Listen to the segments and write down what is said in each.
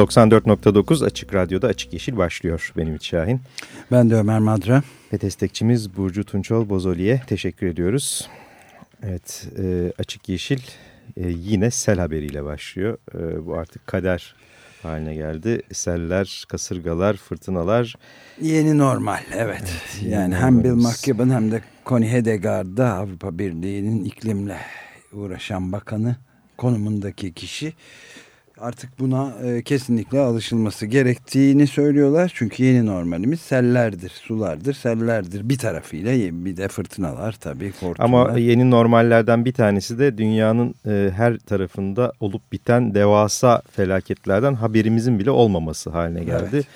...94.9 Açık Radyo'da Açık Yeşil başlıyor. Benim Ümit Şahin. Ben de Ömer Madra. Ve destekçimiz Burcu Tunçol Bozoli'ye teşekkür ediyoruz. Evet, e, Açık Yeşil e, yine sel haberiyle başlıyor. E, bu artık kader haline geldi. Seller, kasırgalar, fırtınalar. Yeni normal, evet. evet yani hem Bill McKibben hem de Connie Hedegaard da Avrupa Birliği'nin iklimle uğraşan bakanı konumundaki kişi artık buna e, kesinlikle alışılması gerektiğini söylüyorlar. Çünkü yeni normalimiz sellerdir, sulardır, sellerdir. Bir tarafıyla bir de fırtınalar tabii. Hortumlar. Ama yeni normallerden bir tanesi de dünyanın e, her tarafında olup biten devasa felaketlerden haberimizin bile olmaması haline geldi. Evet.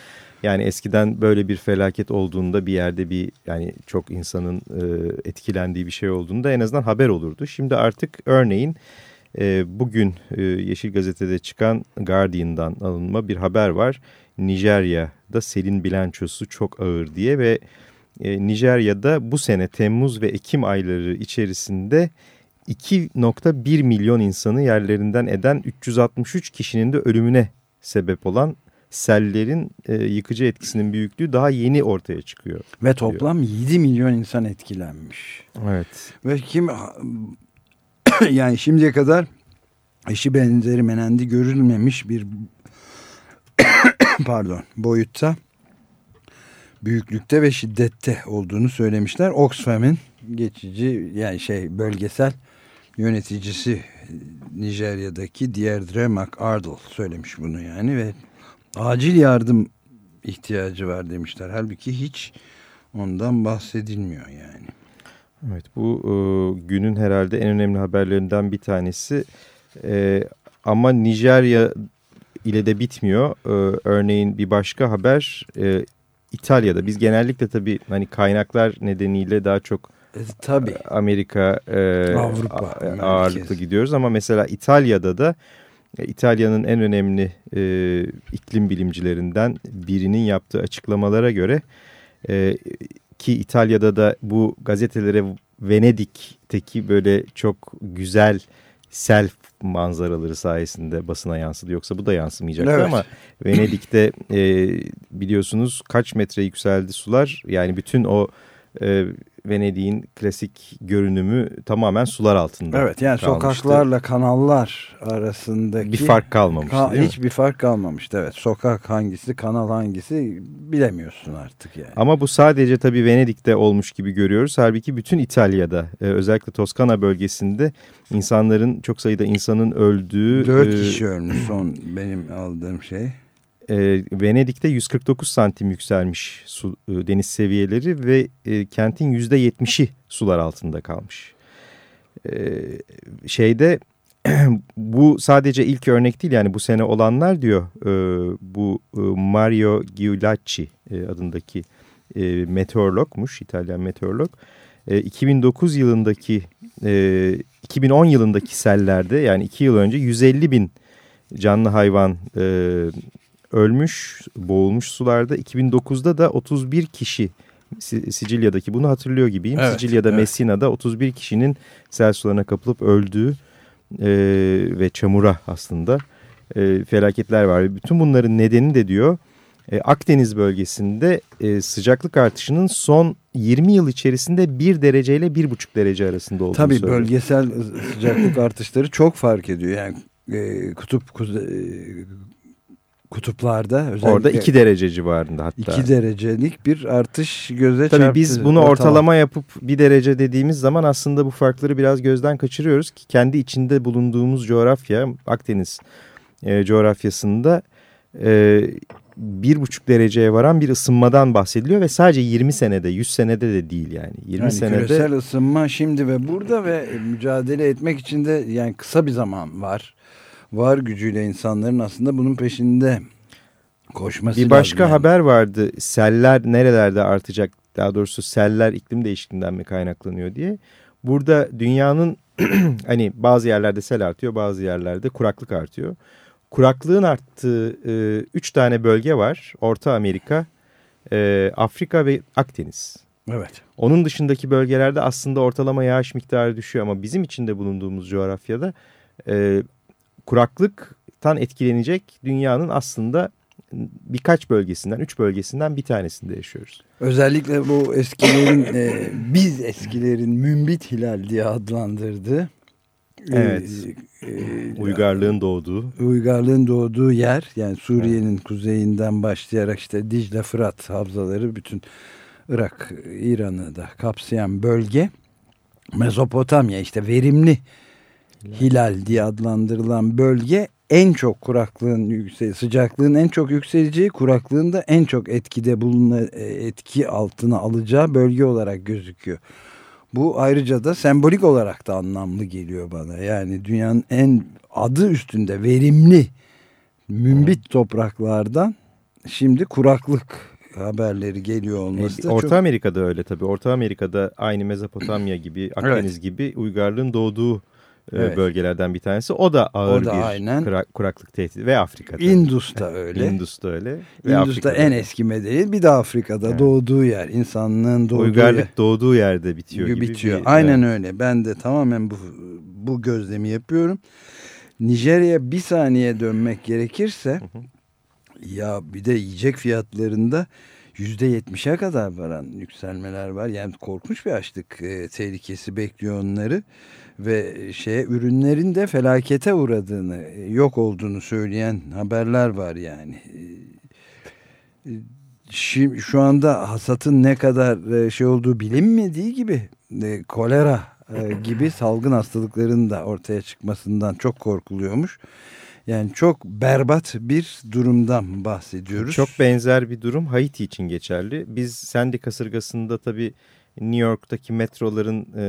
Yani eskiden böyle bir felaket olduğunda bir yerde bir yani çok insanın e, etkilendiği bir şey olduğunda en azından haber olurdu. Şimdi artık örneğin bugün e, Yeşil Gazete'de çıkan Guardian'dan alınma bir haber var. Nijerya'da selin bilançosu çok ağır diye ve e, Nijerya'da bu sene Temmuz ve Ekim ayları içerisinde 2.1 milyon insanı yerlerinden eden 363 kişinin de ölümüne sebep olan sellerin e, yıkıcı etkisinin büyüklüğü daha yeni ortaya çıkıyor. Ve toplam diyor. 7 milyon insan etkilenmiş. Evet. Ve kim yani şimdiye kadar eşi benzeri menendi görülmemiş bir pardon boyutta büyüklükte ve şiddette olduğunu söylemişler. Oxfam'in geçici yani şey bölgesel yöneticisi Nijerya'daki Deirdre McArdle söylemiş bunu yani ve acil yardım ihtiyacı var demişler. Halbuki hiç ondan bahsedilmiyor yani. Evet bu e, günün herhalde en önemli haberlerinden bir tanesi. E, ama Nijerya ile de bitmiyor. E, örneğin bir başka haber e, İtalya'da. Biz genellikle tabii hani kaynaklar nedeniyle daha çok e, tabii. Amerika, e, Avrupa ağırlıklı merkez. gidiyoruz. Ama mesela İtalya'da da e, İtalya'nın en önemli e, iklim bilimcilerinden birinin yaptığı açıklamalara göre... E, ki İtalya'da da bu gazetelere Venedik'teki böyle çok güzel self manzaraları sayesinde basına yansıdı. Yoksa bu da yansımayacaktı evet. ama Venedik'te e, biliyorsunuz kaç metre yükseldi sular. Yani bütün o e, Venedik'in klasik görünümü tamamen sular altında Evet yani kalmıştı. sokaklarla kanallar arasındaki bir fark kalmamıştı ka değil Hiçbir fark kalmamıştı evet. Sokak hangisi kanal hangisi bilemiyorsun artık yani. Ama bu sadece tabii Venedik'te olmuş gibi görüyoruz. Halbuki bütün İtalya'da e, özellikle Toskana bölgesinde insanların çok sayıda insanın öldüğü. Dört e, kişi ölmüş son benim aldığım şey e, Venedik'te 149 santim yükselmiş su, e, deniz seviyeleri ve e, kentin %70'i sular altında kalmış. E, şeyde bu sadece ilk örnek değil yani bu sene olanlar diyor e, bu e, Mario Giulacci e, adındaki e, meteorologmuş İtalyan meteorolog. E, 2009 yılındaki e, 2010 yılındaki sellerde yani iki yıl önce 150 bin canlı hayvan e, ölmüş, boğulmuş sularda. 2009'da da 31 kişi Sicilya'daki bunu hatırlıyor gibiyim. Evet, Sicilya'da evet. Messina'da 31 kişinin sel sularına kapılıp öldüğü e, ve çamura aslında e, felaketler var. Bütün bunların nedeni de diyor e, Akdeniz bölgesinde e, sıcaklık artışının son 20 yıl içerisinde 1 derece ile 1,5 derece arasında olduğunu Tabii söylüyor. bölgesel sıcaklık artışları çok fark ediyor. Yani e, kutup kuze, kutuplarda orada 2 derece civarında hatta. 2 derecelik bir artış göze Tabii çarptı. biz bunu ortalama yapıp bir derece dediğimiz zaman aslında bu farkları biraz gözden kaçırıyoruz ki kendi içinde bulunduğumuz coğrafya Akdeniz e, coğrafyasında e, bir buçuk dereceye varan bir ısınmadan bahsediliyor ve sadece 20 senede 100 senede de değil yani 20 yani senede küresel ısınma şimdi ve burada ve mücadele etmek için de yani kısa bir zaman var var gücüyle insanların aslında bunun peşinde Koşması bir başka yani. haber vardı. Seller nerelerde artacak? Daha doğrusu seller iklim değişikliğinden mi kaynaklanıyor diye. Burada dünyanın hani bazı yerlerde sel artıyor, bazı yerlerde kuraklık artıyor. Kuraklığın arttığı e, üç tane bölge var. Orta Amerika, e, Afrika ve Akdeniz. Evet. Onun dışındaki bölgelerde aslında ortalama yağış miktarı düşüyor ama bizim içinde bulunduğumuz coğrafyada e, kuraklıktan etkilenecek dünyanın aslında birkaç bölgesinden, üç bölgesinden bir tanesinde yaşıyoruz. Özellikle bu eskilerin, e, biz eskilerin mümbit hilal diye adlandırdığı. Evet. E, e, Uygarlığın doğduğu. Uygarlığın doğduğu yer yani Suriye'nin evet. kuzeyinden başlayarak işte Dicle Fırat havzaları bütün Irak, İran'ı da kapsayan bölge Mezopotamya işte verimli hilal diye adlandırılan bölge en çok kuraklığın yüksel sıcaklığın en çok yükseleceği kuraklığın da en çok etkide buluna etki altına alacağı bölge olarak gözüküyor. Bu ayrıca da sembolik olarak da anlamlı geliyor bana. Yani dünyanın en adı üstünde verimli mümbit topraklardan şimdi kuraklık haberleri geliyor olması da Orta çok... Amerika'da öyle tabii. Orta Amerika'da aynı Mezopotamya gibi, Akdeniz evet. gibi uygarlığın doğduğu evet. bölgelerden bir tanesi. O da ağır o da bir aynen. Kurak, kuraklık tehdidi ve Afrika'da. Indus'ta öyle. Indus'ta öyle. Ve Indus'ta en eski medeniyet bir de Afrika'da evet. doğduğu yer. insanlığın doğduğu Uygarlık yer. doğduğu yerde bitiyor gibi. Bitiyor. Bir, aynen evet. öyle. Ben de tamamen bu, bu gözlemi yapıyorum. Nijerya bir saniye dönmek gerekirse hı hı. ya bir de yiyecek fiyatlarında yüzde yetmişe kadar varan yükselmeler var. Yani korkunç bir açlık e, tehlikesi bekliyor onları ve şeye ürünlerin de felakete uğradığını, e, yok olduğunu söyleyen haberler var yani. E, şimdi şu anda hasatın ne kadar e, şey olduğu bilinmediği gibi kolera gibi salgın hastalıkların da ortaya çıkmasından çok korkuluyormuş. Yani çok berbat bir durumdan bahsediyoruz. Çok benzer bir durum Haiti için geçerli. Biz Sandy kasırgasında tabii New York'taki metroların e,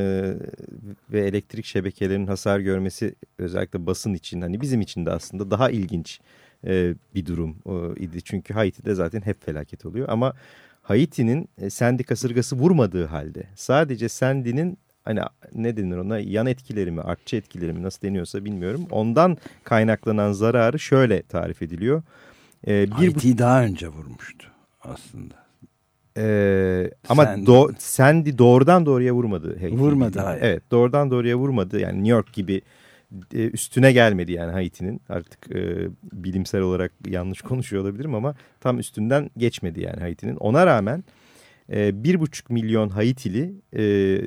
ve elektrik şebekelerinin hasar görmesi özellikle basın için hani bizim için de aslında daha ilginç e, bir durum e, idi. Çünkü Haiti'de zaten hep felaket oluyor ama Haiti'nin e, Sandy kasırgası vurmadığı halde sadece Sandy'nin hani ne denir ona yan etkileri mi artçı etkileri mi nasıl deniyorsa bilmiyorum. Ondan kaynaklanan zararı şöyle tarif ediliyor. Ee, bir Haiti'yi daha önce vurmuştu aslında. Ee, ama Sandy. Do Sandy doğrudan doğruya vurmadı. Haiti vurmadı hayır. Evet doğrudan doğruya vurmadı. Yani New York gibi e, üstüne gelmedi yani Haiti'nin. Artık e, bilimsel olarak yanlış konuşuyor olabilirim ama tam üstünden geçmedi yani Haiti'nin. Ona rağmen e, bir buçuk milyon Haitili e,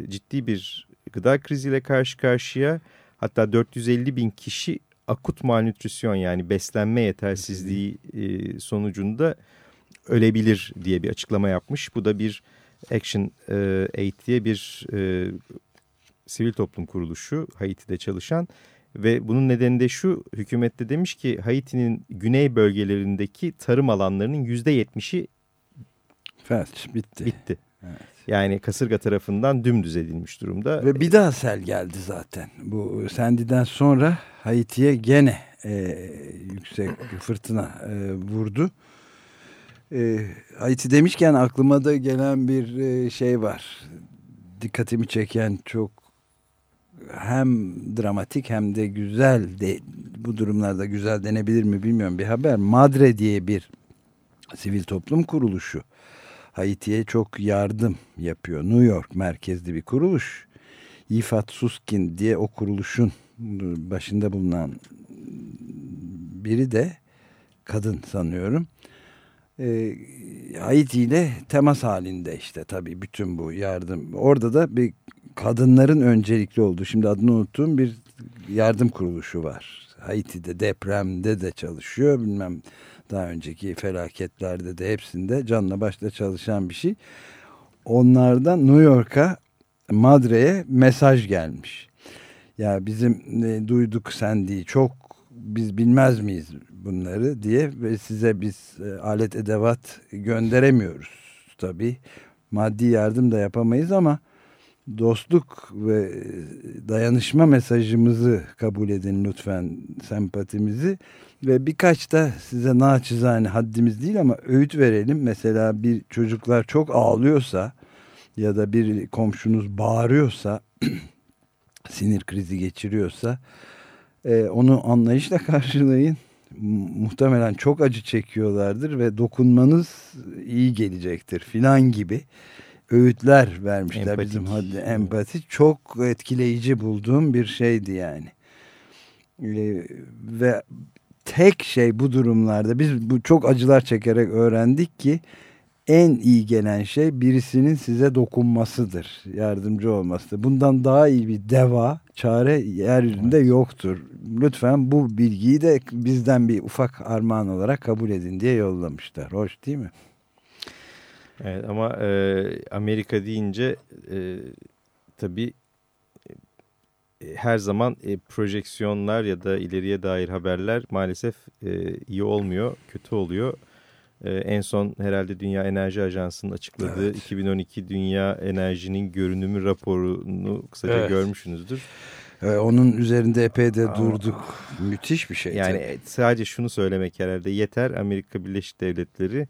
ciddi bir gıda kriziyle karşı karşıya. Hatta 450 bin kişi akut malnütrisyon yani beslenme yetersizliği e, sonucunda ölebilir diye bir açıklama yapmış. Bu da bir Action e, Aid diye bir e, sivil toplum kuruluşu Haiti'de çalışan ve bunun nedeni de şu hükümette demiş ki Haiti'nin güney bölgelerindeki tarım alanlarının yüzde yetmişi felç bitti. Bitti. Evet. Yani kasırga tarafından dümdüz edilmiş durumda. Ve bir daha sel geldi zaten. Bu Sandy'den sonra Haiti'ye gene e, yüksek fırtına e, vurdu. E, Haiti demişken aklıma da gelen bir e, şey var. Dikkatimi çeken çok hem dramatik hem de güzel de bu durumlarda güzel denebilir mi bilmiyorum bir haber. Madre diye bir sivil toplum kuruluşu Haiti'ye çok yardım yapıyor. New York merkezli bir kuruluş. Yifat Suskin diye o kuruluşun başında bulunan biri de kadın sanıyorum e, Haiti ile temas halinde işte tabii bütün bu yardım. Orada da bir kadınların öncelikli olduğu şimdi adını unuttuğum bir yardım kuruluşu var. Haiti'de depremde de çalışıyor bilmem daha önceki felaketlerde de hepsinde canla başla çalışan bir şey. Onlardan New York'a Madre'ye mesaj gelmiş. Ya bizim e, duyduk Sandy'yi çok biz bilmez miyiz bunları diye ve size biz e, alet edevat gönderemiyoruz tabi maddi yardım da yapamayız ama dostluk ve dayanışma mesajımızı kabul edin lütfen sempatimizi ve birkaç da size naçizane haddimiz değil ama öğüt verelim. Mesela bir çocuklar çok ağlıyorsa ya da bir komşunuz bağırıyorsa sinir krizi geçiriyorsa e, onu anlayışla karşılayın. Muhtemelen çok acı çekiyorlardır ve dokunmanız iyi gelecektir filan gibi öğütler vermişler Empatik. bizim hadi empati çok etkileyici bulduğum bir şeydi yani. E, ve tek şey bu durumlarda biz bu çok acılar çekerek öğrendik ki en iyi gelen şey birisinin size dokunmasıdır. Yardımcı olmasıdır. Bundan daha iyi bir deva, çare yeryüzünde evet. yoktur. Lütfen bu bilgiyi de bizden bir ufak armağan olarak kabul edin diye yollamışlar. Hoş değil mi? Evet ama e, Amerika deyince e, tabii e, her zaman e, projeksiyonlar ya da ileriye dair haberler maalesef e, iyi olmuyor, kötü oluyor. E, en son herhalde Dünya Enerji Ajansı'nın açıkladığı evet. 2012 Dünya Enerjinin Görünümü raporunu kısaca evet. görmüşsünüzdür. Ee, onun üzerinde epey de durduk. Ama, Müthiş bir şey. Yani tabii. sadece şunu söylemek herhalde yeter. Amerika Birleşik Devletleri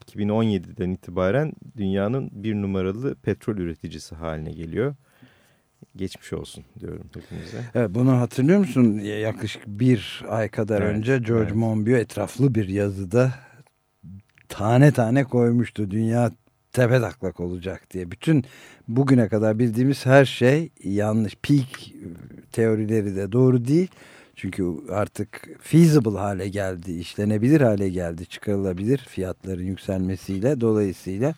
2017'den itibaren dünyanın bir numaralı petrol üreticisi haline geliyor geçmiş olsun diyorum hepinize. Evet, bunu hatırlıyor musun? Yaklaşık bir ay kadar evet, önce George evet. Monbiot etraflı bir yazıda tane tane koymuştu. Dünya tepe taklak olacak diye. Bütün bugüne kadar bildiğimiz her şey yanlış. Peak teorileri de doğru değil. Çünkü artık feasible hale geldi, işlenebilir hale geldi, çıkarılabilir fiyatların yükselmesiyle. Dolayısıyla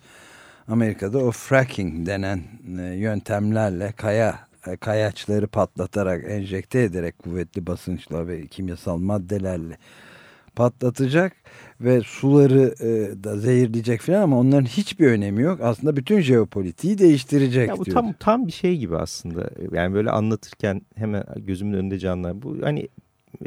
Amerika'da o fracking denen e, yöntemlerle kaya e, kayaçları patlatarak enjekte ederek kuvvetli basınçla ve kimyasal maddelerle patlatacak ve suları e, da zehirleyecek falan ama onların hiçbir önemi yok. Aslında bütün jeopolitiği değiştirecek ya bu diyor. Tam, tam bir şey gibi aslında. Yani böyle anlatırken hemen gözümün önünde canlar. Bu hani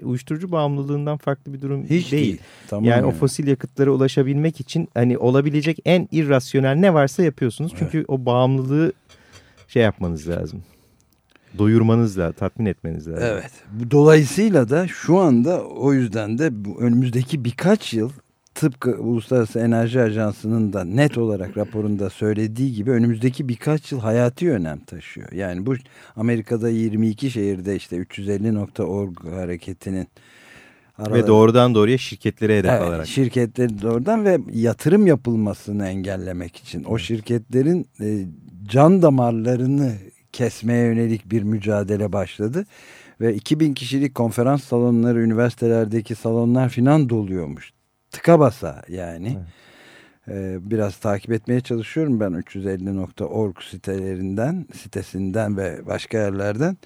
uyuşturucu bağımlılığından farklı bir durum Hiç değil. değil. Tamam yani, yani o fosil yakıtlara ulaşabilmek için hani olabilecek en irrasyonel ne varsa yapıyorsunuz. Çünkü evet. o bağımlılığı şey yapmanız lazım. Doyurmanız lazım, tatmin etmeniz lazım. Evet. Dolayısıyla da şu anda o yüzden de önümüzdeki birkaç yıl tıpkı Uluslararası Enerji Ajansı'nın da net olarak raporunda söylediği gibi önümüzdeki birkaç yıl hayati önem taşıyor. Yani bu Amerika'da 22 şehirde işte 350.org hareketinin Araları, ve doğrudan doğruya şirketlere hedef evet, alarak. Şirketleri doğrudan ve yatırım yapılmasını engellemek için. O şirketlerin e, can damarlarını kesmeye yönelik bir mücadele başladı. Ve 2000 kişilik konferans salonları, üniversitelerdeki salonlar filan doluyormuş tıka basa yani. Evet. Ee, biraz takip etmeye çalışıyorum ben 350.org sitelerinden, sitesinden ve başka yerlerden.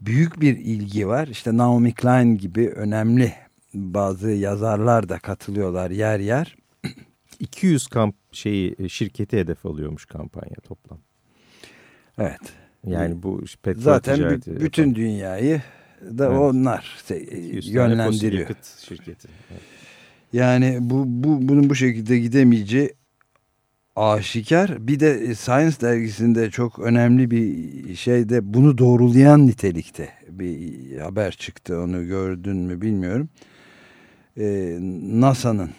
Büyük bir ilgi var. İşte Naomi Klein gibi önemli bazı yazarlar da katılıyorlar yer yer. 200 kamp şeyi şirketi hedef alıyormuş kampanya toplam. Evet. Yani bu petrol Zaten bütün yapan. dünyayı da evet. onlar yönlendiriyor. şirketi. Evet. Yani bu, bu bunun bu şekilde gidemeyeceği aşikar. Bir de e, Science dergisinde çok önemli bir şeyde bunu doğrulayan nitelikte bir haber çıktı. Onu gördün mü bilmiyorum. Ee, NASA'nın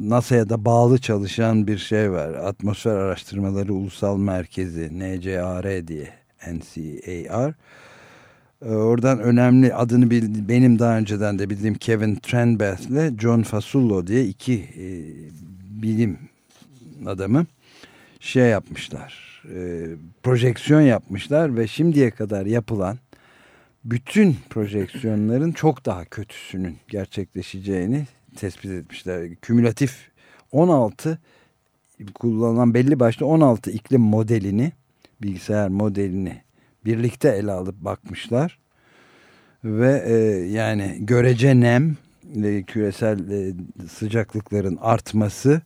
NASA'ya da bağlı çalışan bir şey var. Atmosfer Araştırmaları Ulusal Merkezi NCAR diye NCAR ee, oradan önemli adını bil, benim daha önceden de bildiğim Kevin Trenbeth ile John Fasullo diye iki e, bilim adamı şey yapmışlar. E, projeksiyon yapmışlar ve şimdiye kadar yapılan bütün projeksiyonların çok daha kötüsünün gerçekleşeceğini tespit etmişler. Kümülatif 16 kullanılan belli başlı 16 iklim modelini bilgisayar modelini birlikte ele alıp bakmışlar. Ve e, yani görece nem ve küresel e, sıcaklıkların artması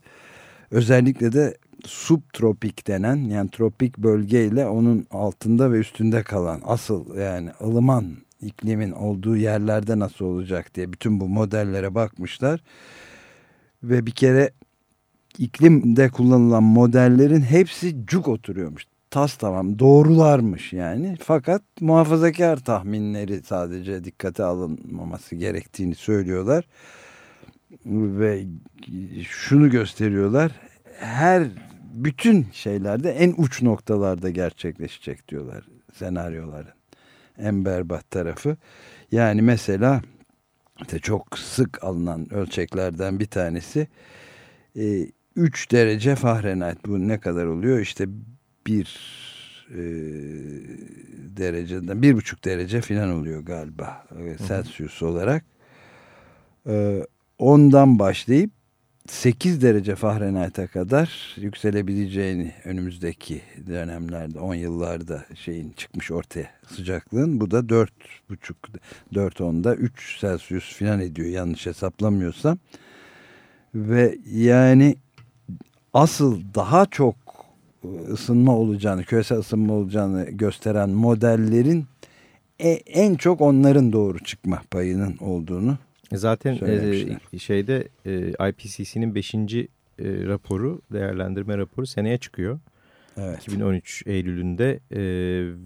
özellikle de subtropik denen yani tropik bölgeyle onun altında ve üstünde kalan asıl yani ılıman iklimin olduğu yerlerde nasıl olacak diye bütün bu modellere bakmışlar. Ve bir kere iklimde kullanılan modellerin hepsi cuk oturuyormuş tas tamam doğrularmış yani. Fakat muhafazakar tahminleri sadece dikkate alınmaması gerektiğini söylüyorlar. Ve şunu gösteriyorlar. Her bütün şeylerde en uç noktalarda gerçekleşecek diyorlar senaryoların. En berbat tarafı. Yani mesela işte çok sık alınan ölçeklerden bir tanesi 3 e, derece Fahrenheit bu ne kadar oluyor? İşte bir e, dereceden bir buçuk derece filan oluyor galiba e, Celsius olarak. E, ondan başlayıp 8 derece Fahrenheit'e kadar yükselebileceğini önümüzdeki dönemlerde 10 yıllarda şeyin çıkmış ortaya sıcaklığın. Bu da 4,5 4 onda 3 Celsius filan ediyor yanlış hesaplamıyorsam. Ve yani asıl daha çok ısınma olacağını küresel ısınma olacağını gösteren modellerin e, en çok onların doğru çıkma payının olduğunu Zaten e, şeyde e, IPCC'nin 5. E, raporu, değerlendirme raporu seneye çıkıyor. Evet. 2013 Eylül'ünde e,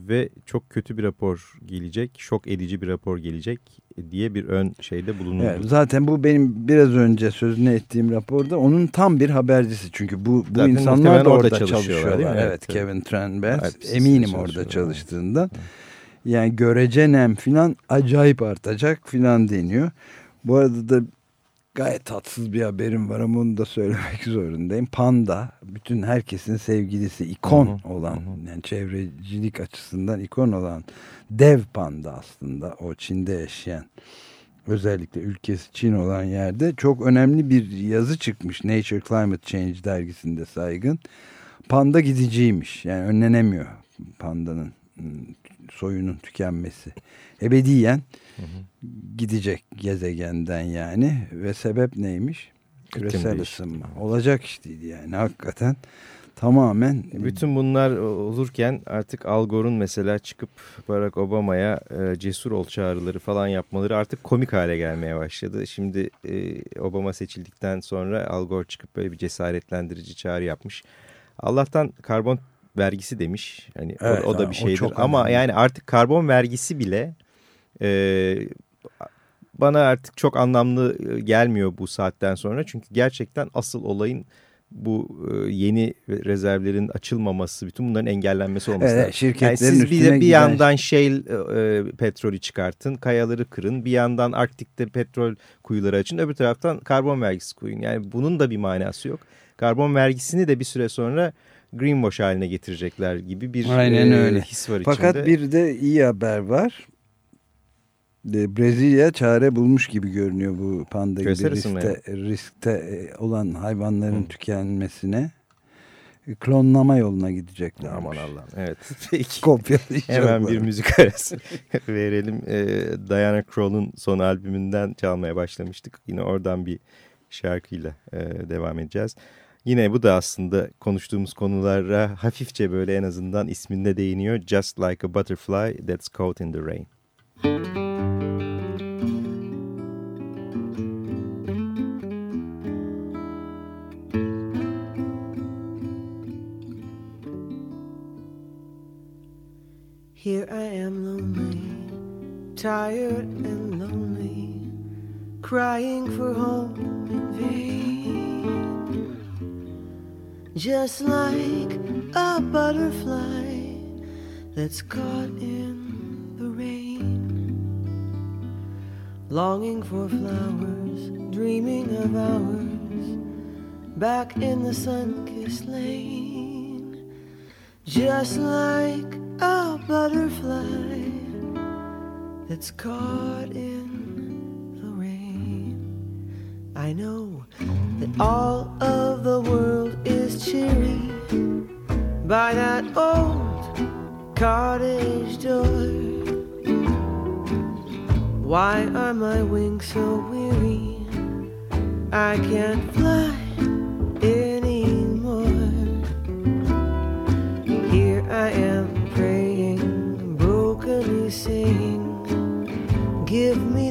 ve çok kötü bir rapor gelecek, şok edici bir rapor gelecek diye bir ön şeyde bulunuldu. Evet, zaten bu benim biraz önce sözünü ettiğim raporda onun tam bir habercisi. Çünkü bu, bu insanlar da orada, orada çalışıyorlar. Değil mi? Evet, evet Kevin Trenberg eminim orada çalıştığından. Evet. Yani görece nem filan acayip artacak filan deniyor. Bu arada da gayet tatsız bir haberim var ama onu da söylemek zorundayım. Panda bütün herkesin sevgilisi ikon hı hı, olan hı. yani çevrecilik açısından ikon olan dev panda aslında o Çin'de yaşayan özellikle ülkesi Çin olan yerde çok önemli bir yazı çıkmış Nature Climate Change dergisinde saygın. Panda gidiciymiş yani önlenemiyor pandanın ıı, soyunun tükenmesi. Ebediyen gidecek gezegenden yani ve sebep neymiş? Küresel ısınma. Olacak işteydi yani hakikaten tamamen. Bütün bunlar olurken artık Al Gore'un mesela çıkıp Barack Obama'ya e, cesur ol çağrıları falan yapmaları artık komik hale gelmeye başladı. Şimdi e, Obama seçildikten sonra Al Gore çıkıp böyle bir cesaretlendirici çağrı yapmış. Allah'tan karbon vergisi demiş. Hani evet, o, o da bir şeydir. Ama önemli. yani artık karbon vergisi bile e, bana artık çok anlamlı e, gelmiyor bu saatten sonra. Çünkü gerçekten asıl olayın bu e, yeni rezervlerin açılmaması, bütün bunların engellenmesi olması evet, şirketlerin yani siz bir, bir yandan shale e, petrolü çıkartın, kayaları kırın, bir yandan Arktik'te petrol kuyuları açın, öbür taraftan karbon vergisi koyun. Yani bunun da bir manası yok. Karbon vergisini de bir süre sonra greenwash haline getirecekler gibi bir Aynen öyle. his var Fakat içinde. bir de iyi haber var. Brezilya çare bulmuş gibi görünüyor bu panda gibi riskte, riskte e, olan hayvanların Hı. tükenmesine. Klonlama yoluna gidecekler. Aman Allah'ım. Evet. Peki. Hemen bir müzik arası verelim. Ee, Diana Krall'un son albümünden çalmaya başlamıştık. Yine oradan bir şarkıyla e, devam edeceğiz. Yine bu da aslında konuştuğumuz konulara hafifçe böyle en azından isminde değiniyor. Just like a butterfly that's caught in the rain. Tired and lonely, crying for home in vain. Just like a butterfly that's caught in the rain, longing for flowers, dreaming of hours back in the sun kissed lane. Just like a butterfly that's caught in the rain. I know that all of the world is cheery by that old cottage door. Why are my wings so weary? I can't fly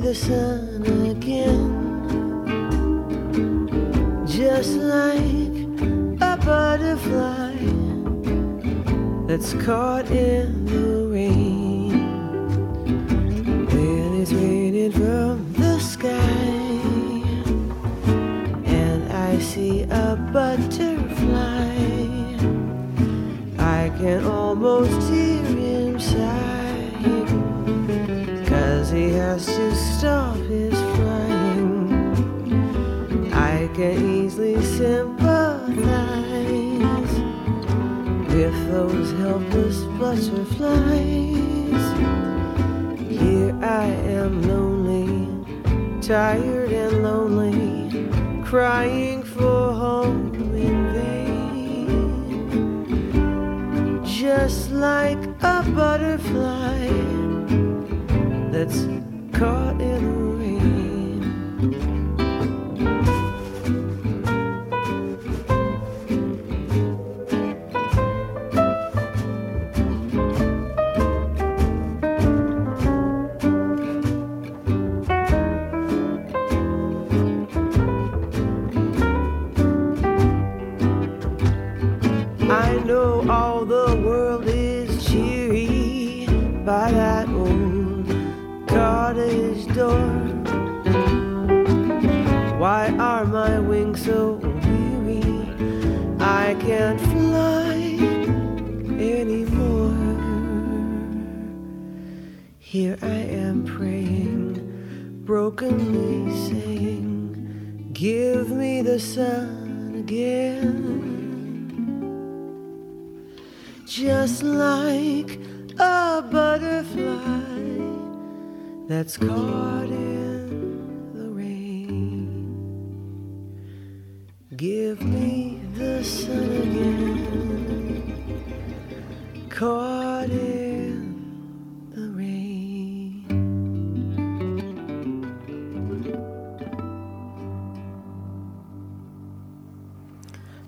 the sun again. Just like a butterfly that's caught in the rain. When it's raining from the sky, and I see a butterfly, I can almost hear he has to stop his flying. I can easily sympathize with those helpless butterflies. Here I am lonely, tired and lonely, crying for home in vain. Just like a butterfly that's my wings so weary? I can't fly anymore. Here I am praying, brokenly saying, Give me the sun again just like a butterfly that's caught in Give me the sun again, caught in the rain.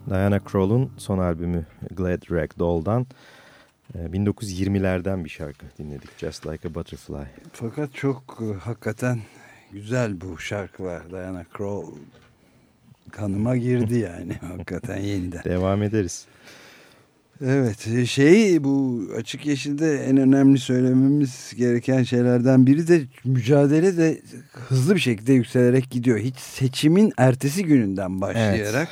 Diana Krall'un son albümü Glad Ragdoll'dan e, 1920'lerden bir şarkı dinledik. Just Like a Butterfly. Fakat çok e, hakikaten güzel bu şarkılar. Diana Krall kanıma girdi yani hakikaten yeniden. Devam ederiz. Evet e, şey bu açık yeşilde en önemli söylememiz gereken şeylerden biri de mücadele de hızlı bir şekilde yükselerek gidiyor. Hiç seçimin ertesi gününden başlayarak.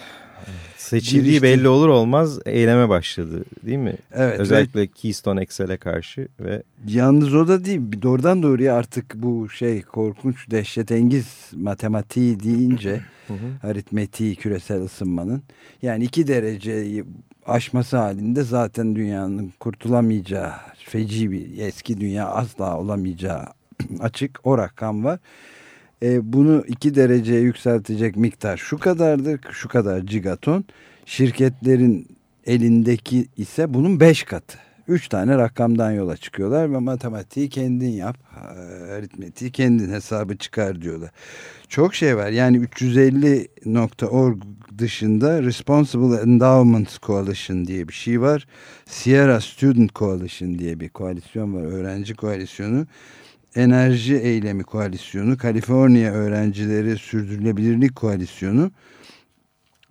Seçildiği Girişti. belli olur olmaz eyleme başladı değil mi? Evet. ve Özellikle Keystone XL'e karşı ve Yalnız o da değil. Doğrudan doğruya artık bu şey korkunç dehşetengiz matematiği deyince aritmetiği küresel ısınmanın yani iki dereceyi aşması halinde zaten dünyanın kurtulamayacağı feci bir eski dünya asla olamayacağı açık o rakam var. E, bunu iki dereceye yükseltecek miktar şu kadardır şu kadar gigaton şirketlerin elindeki ise bunun beş katı. Üç tane rakamdan yola çıkıyorlar ve matematiği kendin yap, aritmetiği kendin hesabı çıkar diyorlar. Çok şey var yani 350.org dışında Responsible Endowments Coalition diye bir şey var. Sierra Student Coalition diye bir koalisyon var, öğrenci koalisyonu. Enerji Eylemi Koalisyonu, Kaliforniya Öğrencileri Sürdürülebilirlik Koalisyonu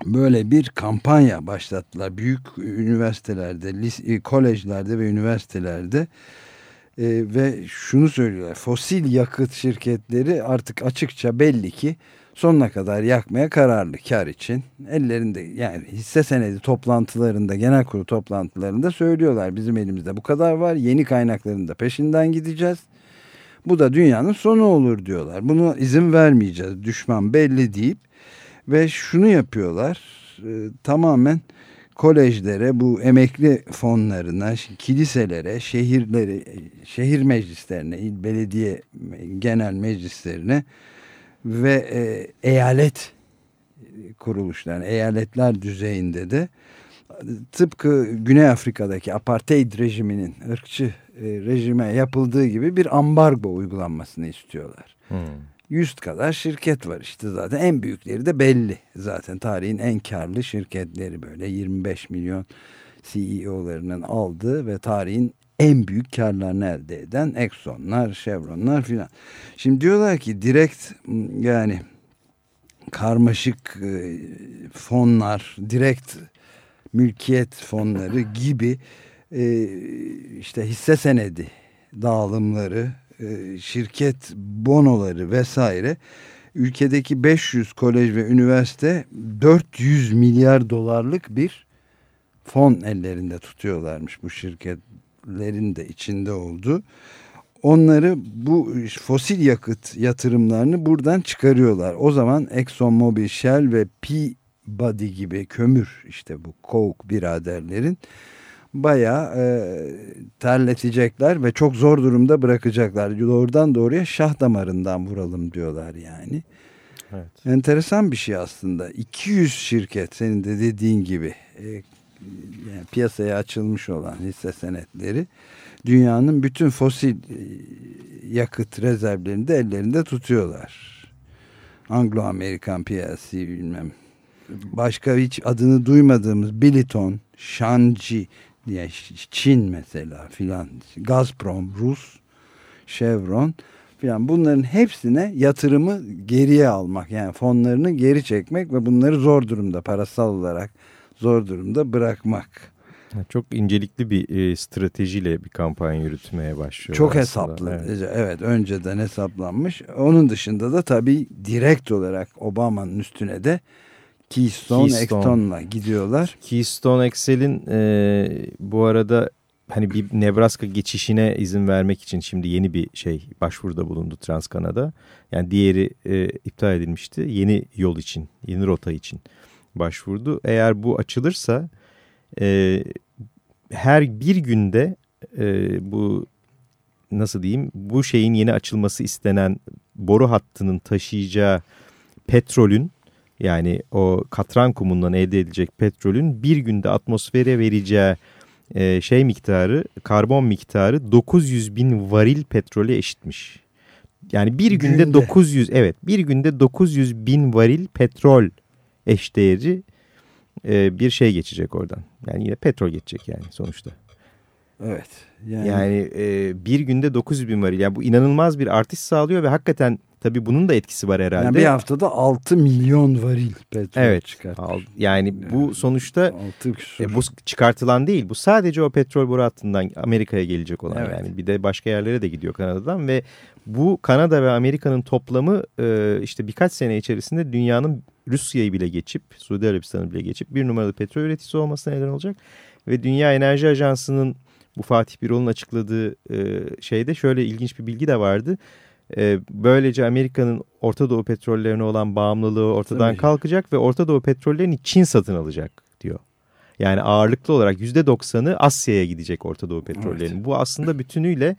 böyle bir kampanya başlattılar. Büyük üniversitelerde, lis- kolejlerde ve üniversitelerde e, ve şunu söylüyorlar. Fosil yakıt şirketleri artık açıkça belli ki sonuna kadar yakmaya kararlı kar için. Ellerinde yani hisse senedi toplantılarında, genel kurulu toplantılarında söylüyorlar. Bizim elimizde bu kadar var. Yeni kaynakların da peşinden gideceğiz. Bu da dünyanın sonu olur diyorlar. Bunu izin vermeyeceğiz. Düşman belli deyip ve şunu yapıyorlar. e, tamamen kolejlere, bu emekli fonlarına, kiliselere, şehirleri, şehir meclislerine, il belediye genel meclislerine ve e, eyalet kuruluşlarına, eyaletler düzeyinde de tıpkı Güney Afrika'daki apartheid rejiminin ırkçı e, rejime yapıldığı gibi bir ambargo uygulanmasını istiyorlar. hmm, 100 kadar şirket var işte zaten en büyükleri de belli zaten tarihin en karlı şirketleri böyle 25 milyon CEO'larının aldığı ve tarihin en büyük karlarını elde eden Exxon'lar, Chevron'lar filan. Şimdi diyorlar ki direkt yani karmaşık e, fonlar, direkt mülkiyet fonları gibi e, işte hisse senedi dağılımları, e, şirket bonoları vesaire ülkedeki 500 kolej ve üniversite 400 milyar dolarlık bir fon ellerinde tutuyorlarmış bu şirketlerin de içinde olduğu. Onları bu fosil yakıt yatırımlarını buradan çıkarıyorlar. O zaman Exxon Mobil, Shell ve Peabody gibi kömür işte bu Koch biraderlerin bayağı e, terletecekler ve çok zor durumda bırakacaklar. Doğrudan doğruya şah damarından vuralım diyorlar yani. Evet. Enteresan bir şey aslında. 200 şirket senin de dediğin gibi e, yani piyasaya açılmış olan hisse senetleri dünyanın bütün fosil e, yakıt rezervlerini de ellerinde tutuyorlar. Anglo-Amerikan PLC bilmem. Başka hiç adını duymadığımız Biliton, Shanji diye Çin mesela filan Gazprom, Rus, Chevron filan bunların hepsine yatırımı geriye almak yani fonlarını geri çekmek ve bunları zor durumda parasal olarak zor durumda bırakmak. Çok incelikli bir e, stratejiyle bir kampanya yürütmeye başlıyor. Çok aslında. hesaplı. Evet. evet önceden hesaplanmış. Onun dışında da tabii direkt olarak Obama'nın üstüne de Keystone, Keystone. Exxon'la gidiyorlar. Keystone Excel'in e, bu arada hani bir Nebraska geçişine izin vermek için şimdi yeni bir şey başvuruda bulundu Transkanada. Yani diğeri e, iptal edilmişti. Yeni yol için, yeni rota için başvurdu. Eğer bu açılırsa e, her bir günde e, bu nasıl diyeyim bu şeyin yeni açılması istenen boru hattının taşıyacağı petrolün yani o katran kumundan elde edilecek petrolün bir günde atmosfere vereceği e, şey miktarı karbon miktarı 900 bin varil petrole eşitmiş. Yani bir günde, günde 900 evet bir günde 900 bin varil petrol eşdeğeri e, bir şey geçecek oradan. Yani yine petrol geçecek yani sonuçta. Evet. Yani, yani e, bir günde 900 bin varil. Yani bu inanılmaz bir artış sağlıyor ve hakikaten tabii bunun da etkisi var herhalde. Yani bir haftada 6 milyon varil petrol evet, çıkartmış. Yani bu sonuçta e, bu çıkartılan değil. Bu sadece o petrol boru hattından Amerika'ya gelecek olan evet. yani. Bir de başka yerlere de gidiyor Kanada'dan ve bu Kanada ve Amerika'nın toplamı e, işte birkaç sene içerisinde dünyanın Rusya'yı bile geçip Suudi Arabistan'ı bile geçip bir numaralı petrol üreticisi olmasına neden olacak. Ve Dünya Enerji Ajansı'nın bu Fatih Birol'un açıkladığı e, şeyde şöyle ilginç bir bilgi de vardı. E, böylece Amerika'nın Orta Doğu petrollerine olan bağımlılığı ortadan Tabii. kalkacak ve Orta Doğu petrollerini Çin satın alacak diyor. Yani ağırlıklı olarak %90'ı Asya'ya gidecek Orta Doğu petrollerinin. Evet. Bu aslında bütünüyle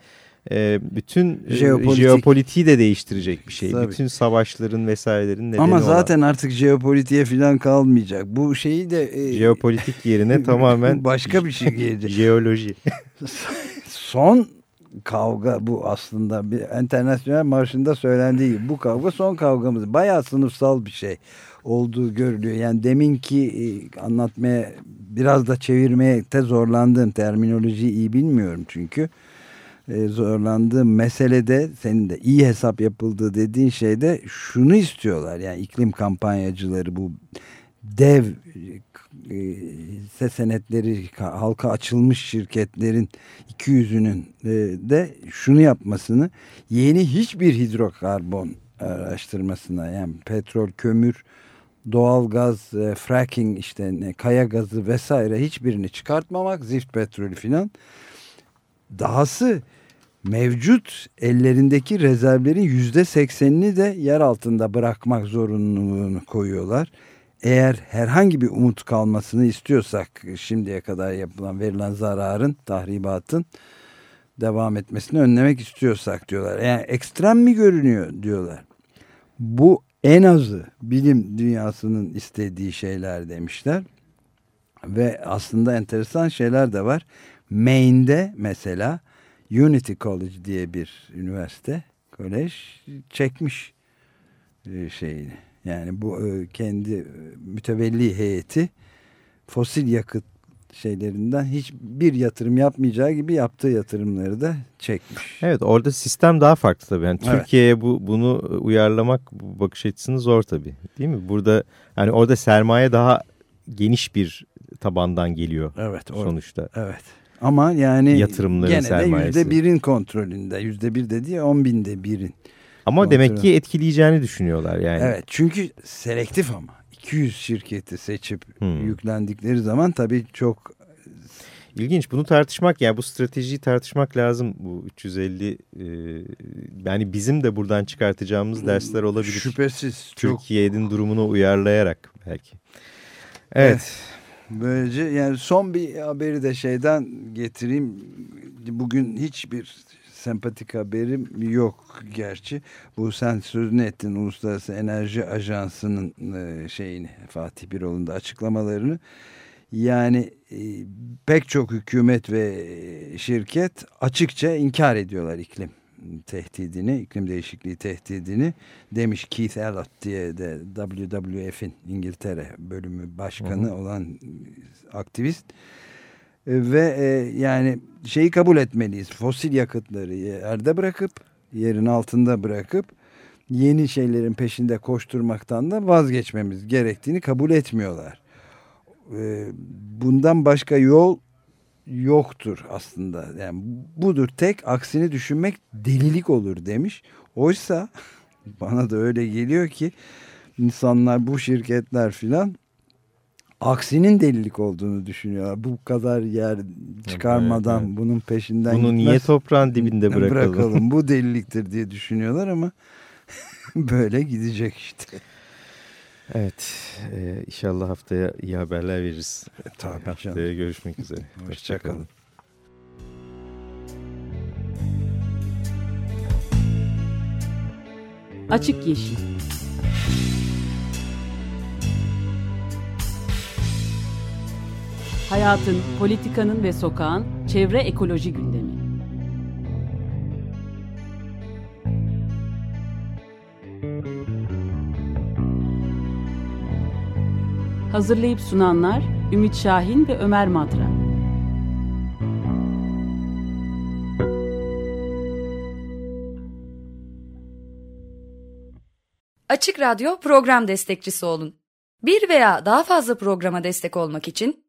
e, bütün e, Jeopolitik. jeopolitiği de değiştirecek bir şey. Tabii. Bütün savaşların vesairelerin nedeni Ama zaten olan. artık jeopolitiğe falan kalmayacak. Bu şeyi de... E, Jeopolitik yerine tamamen... Başka bir şey gelecek. Jeoloji. Son kavga bu aslında bir internasyonel marşında söylendiği gibi bu kavga son kavgamız bayağı sınıfsal bir şey olduğu görülüyor. Yani deminki e, anlatmaya biraz da çevirmeye de zorlandığım terminolojiyi iyi bilmiyorum çünkü e, zorlandığım meselede senin de iyi hesap yapıldığı dediğin şeyde şunu istiyorlar. Yani iklim kampanyacıları bu dev hisse senetleri halka açılmış şirketlerin 200'ünün e, de şunu yapmasını yeni hiçbir hidrokarbon araştırmasına yani petrol, kömür, doğal gaz, e, fracking işte ne, kaya gazı vesaire hiçbirini çıkartmamak, zift petrolü filan. Dahası mevcut ellerindeki rezervlerin yüzde seksenini de yer altında bırakmak zorunluluğunu koyuyorlar. Eğer herhangi bir umut kalmasını istiyorsak şimdiye kadar yapılan verilen zararın, tahribatın devam etmesini önlemek istiyorsak diyorlar. Yani ekstrem mi görünüyor diyorlar. Bu en azı bilim dünyasının istediği şeyler demişler. Ve aslında enteresan şeyler de var. Maine'de mesela Unity College diye bir üniversite, kolej çekmiş e, şeyini. Yani bu e, kendi e, mütevelli heyeti fosil yakıt şeylerinden hiçbir yatırım yapmayacağı gibi yaptığı yatırımları da çekmiş. Evet orada sistem daha farklı tabii. Yani evet. Türkiye'ye bu bunu uyarlamak bu bakış açısını zor tabii. Değil mi? Burada yani orada sermaye daha geniş bir tabandan geliyor evet, sonuçta. Evet. Ama yani Yatırımların gene de sermayesi. yüzde birin kontrolünde. Yüzde bir dediği on binde birin. Ama Kontrol. demek ki etkileyeceğini düşünüyorlar yani. Evet çünkü selektif ama. 200 şirketi seçip Hmm. yüklendikleri zaman tabii çok İlginç bunu tartışmak yani bu stratejiyi tartışmak lazım. Bu 350 e, yani bizim de buradan çıkartacağımız dersler olabilir. şüphesiz çok Türkiye'nin durumunu uyarlayarak belki. Evet. Böylece yani son bir haberi de şeyden getireyim. Bugün hiçbir sempatik haberim yok gerçi. Bu sen sözünü ettin Uluslararası Enerji Ajansı'nın e, şeyini Fatih Birol'un da açıklamalarını. Yani e, pek çok hükümet ve şirket açıkça inkar ediyorlar iklim tehdidini, iklim değişikliği tehdidini demiş Keith Elliott diye de WWF'in İngiltere bölümü başkanı olan aktivist. E, Ve e, yani şeyi kabul etmeliyiz. Fosil yakıtları yerde bırakıp yerin altında bırakıp yeni şeylerin peşinde koşturmaktan da vazgeçmemiz gerektiğini kabul etmiyorlar. E, bundan başka yol yoktur aslında. Yani budur tek aksini düşünmek delilik olur demiş. Oysa bana da öyle geliyor ki insanlar bu şirketler filan aksinin delilik olduğunu düşünüyorlar. Bu kadar yer çıkarmadan Evet, evet. bunun peşinden Bunu niye gitmez. toprağın dibinde bırakalım? Bu deliliktir diye düşünüyorlar ama böyle gidecek işte. Evet. E, inşallah haftaya iyi haberler veririz. tabii haftaya canım. görüşmek üzere. Hoşçakalın. Açık Yeşil Hayatın, politikanın ve sokağın çevre ekoloji gündemi. Hazırlayıp sunanlar Ümit Şahin ve Ömer Madra. Açık Radyo program destekçisi olun. Bir veya daha fazla programa destek olmak için